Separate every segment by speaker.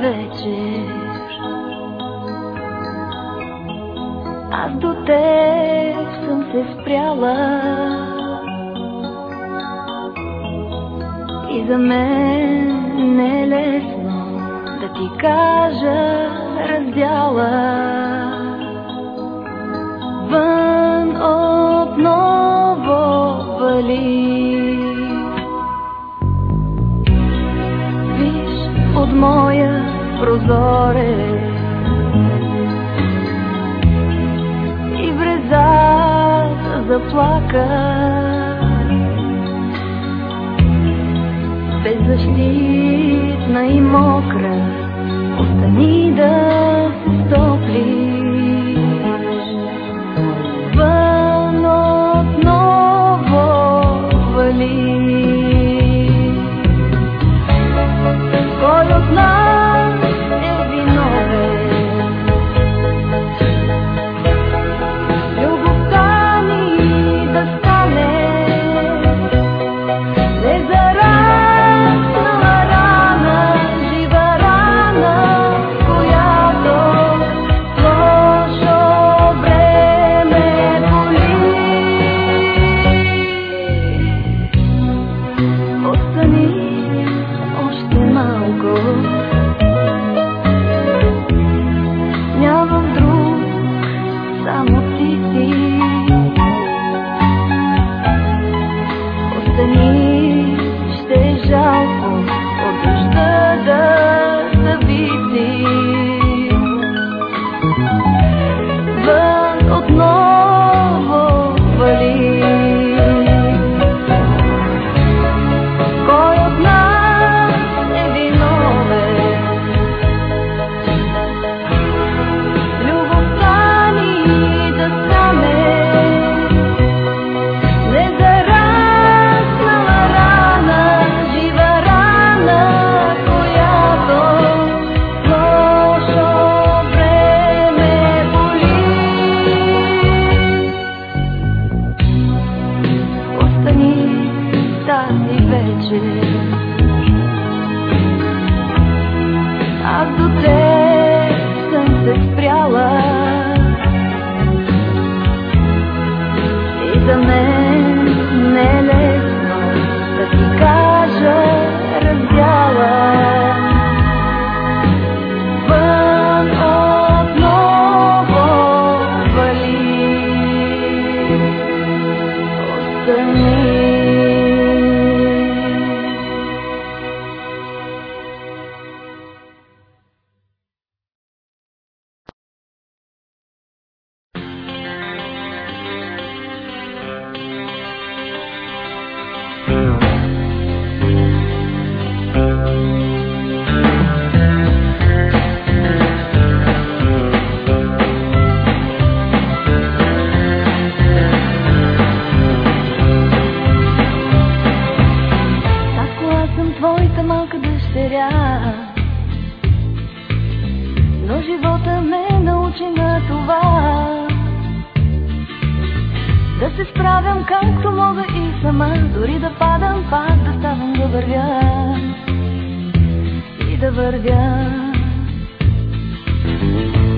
Speaker 1: вечер Аз до теб съм се спряла И за мен е лесно да ти кажа раздяла Вън отново вали прозорец И вреза заплака. Беззащитна и мокра Остани да дъщеря. Но живота ме научи на това. Да се справям както мога и сама. Дори да падам, пак да ставам да вървя. И да вървя.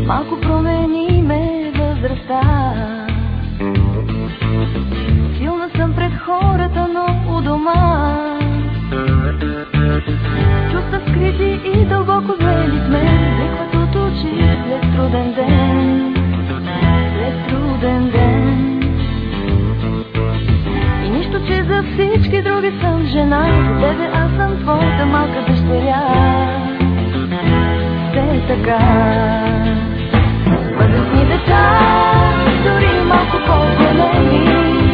Speaker 1: Малко промени ме възрастта. Силна съм пред хората, но у дома Чувства скрити и дълбоко злели сме. Бликват от очи след труден ден. След труден ден. И нищо, че за всички други съм жена. За тебе аз съм твоята малка дъщеря. Все така. Възрастни деца Дори малко по-големи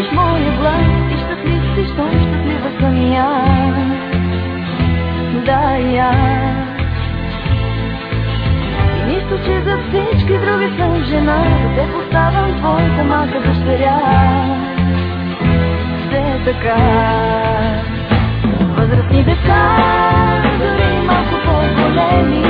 Speaker 1: чуеш моя глас и щастлив си, щом щастлива съм и аз. Да, и аз. че за всички други съм жена, да те поставям твоята малка дъщеря. Все така. Възрастни деца, дори малко по-големи,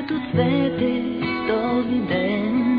Speaker 1: като цвете този ден.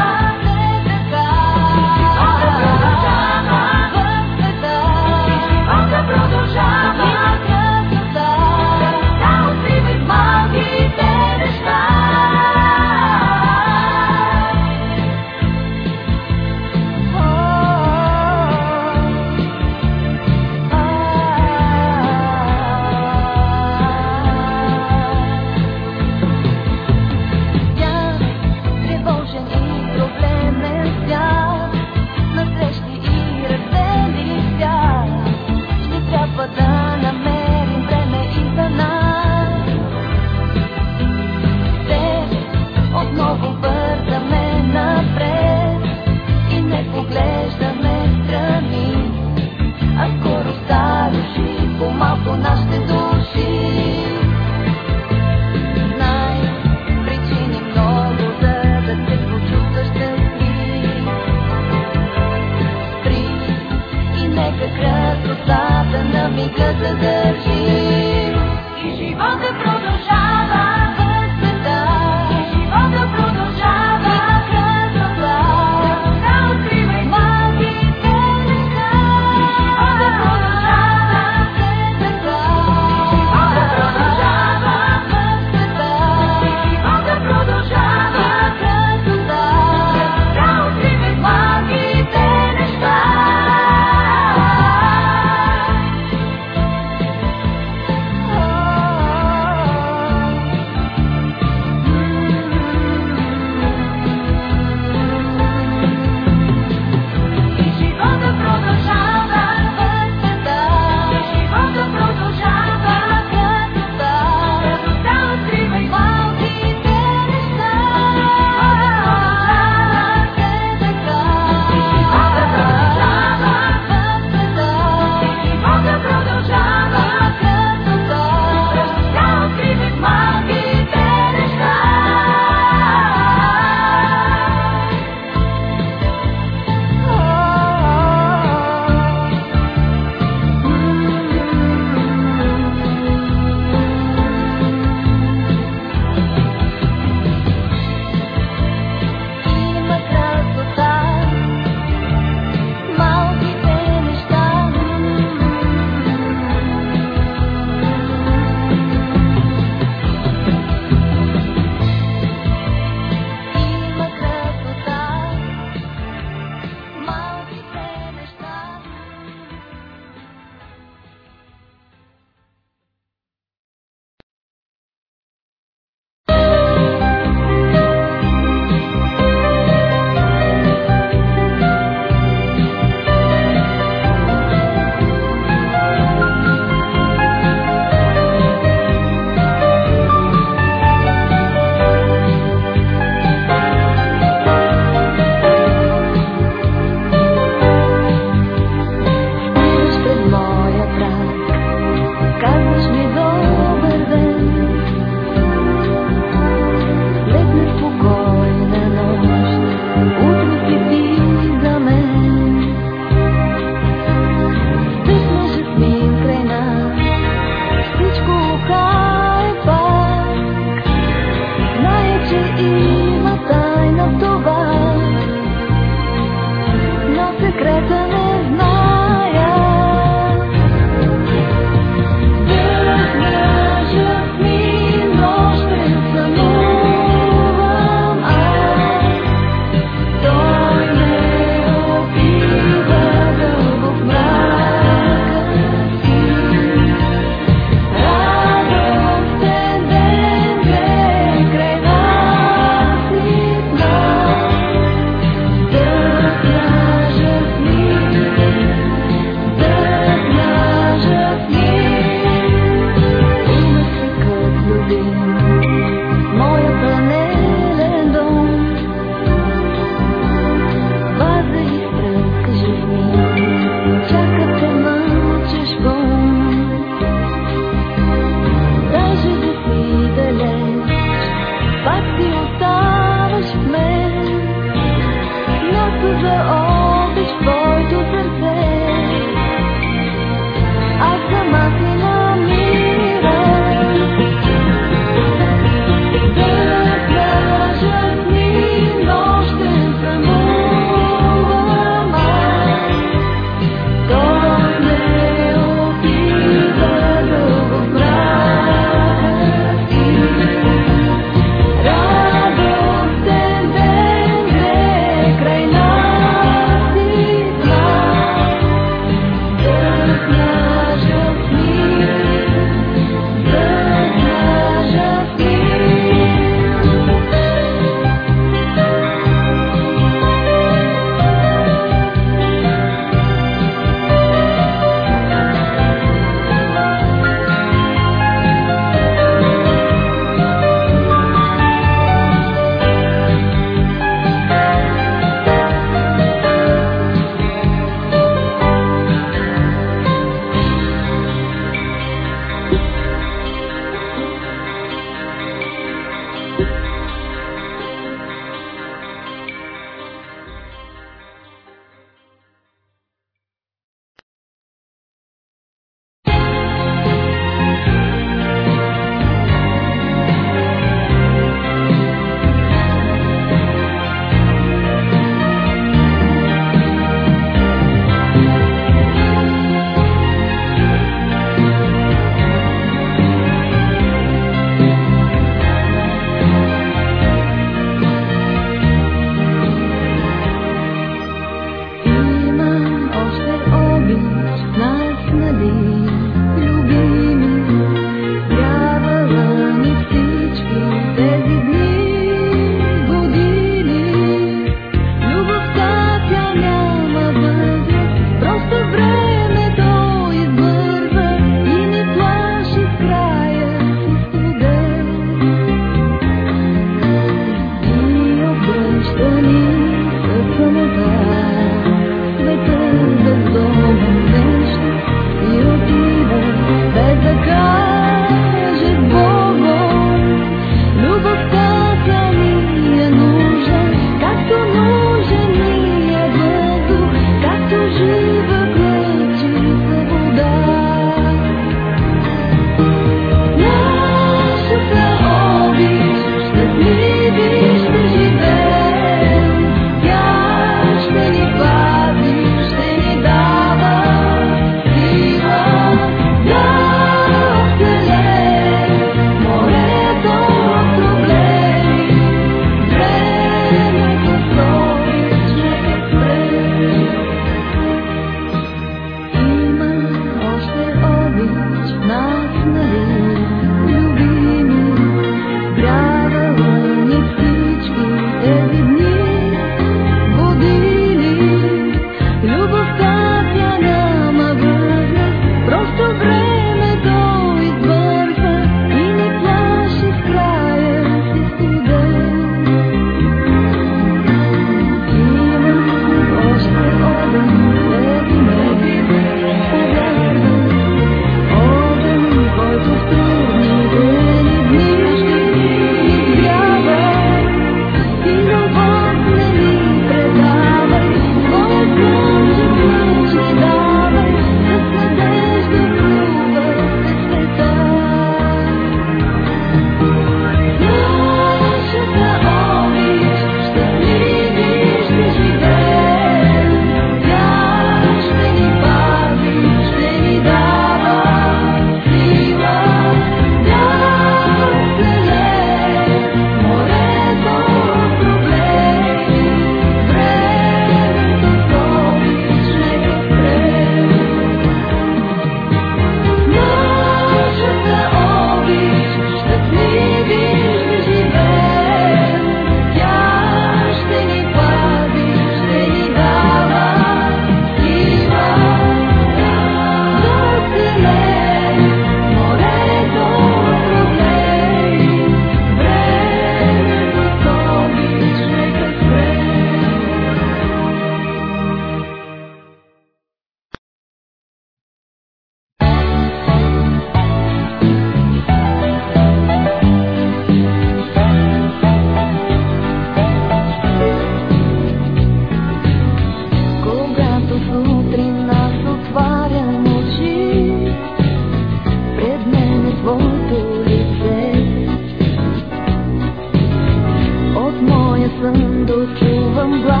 Speaker 1: Yes, I'm those two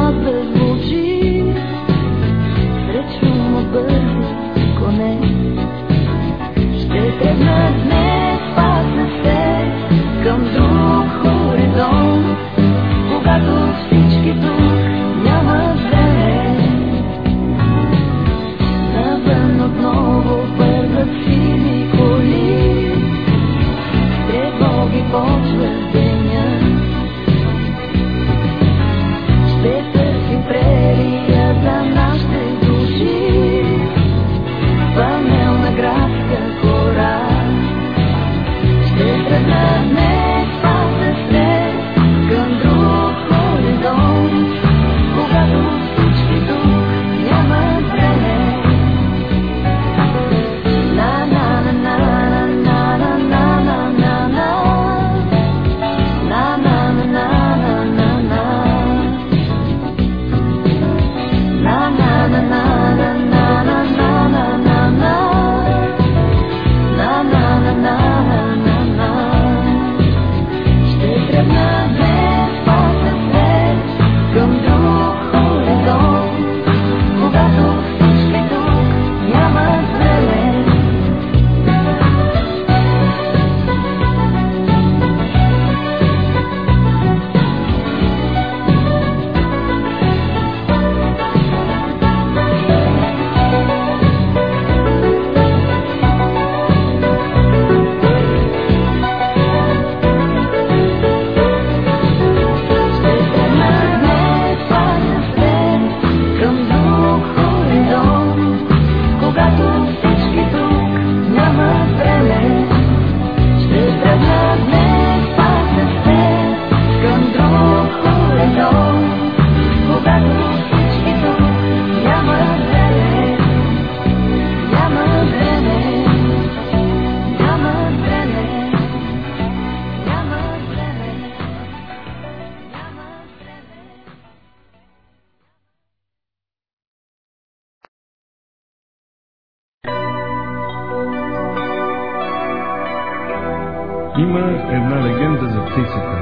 Speaker 2: Има една легенда за птицата,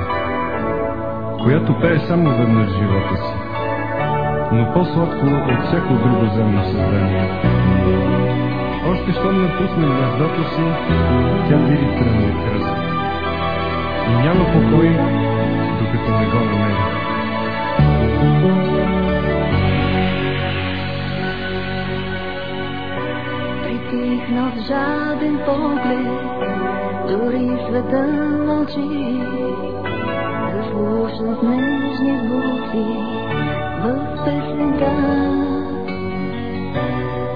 Speaker 2: която пее само веднъж живота си, но по-сладко от всяко друго земно създание. Още щом напусне гнездото си, тя види тръгне кръст. И няма покой, докато не го намери.
Speaker 1: Притихна в жаден поглед дори света мълчи, заслушна с нежни звуци в песента.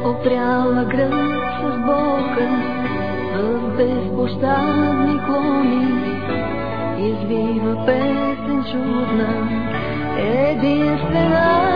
Speaker 1: Опряла гръб с болка в безпощадни клони, извива песен чудна, единствена.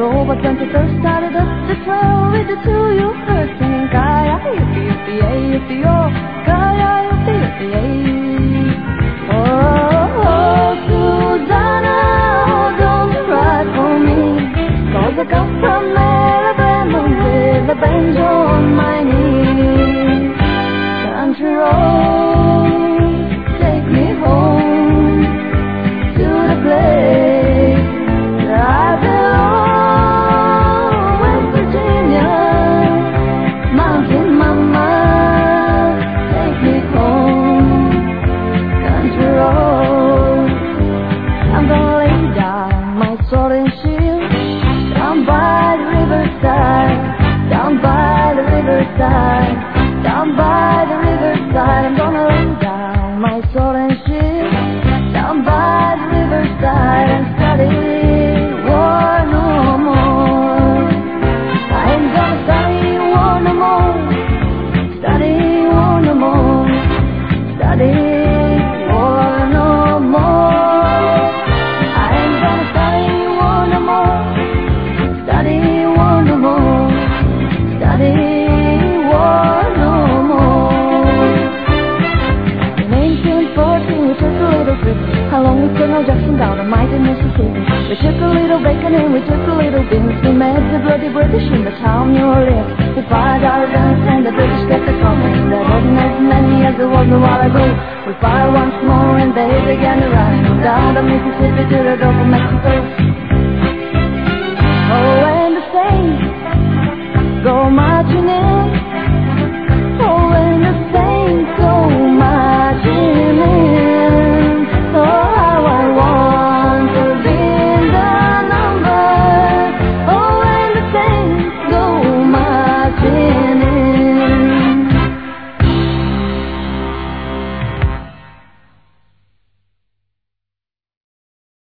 Speaker 1: know, but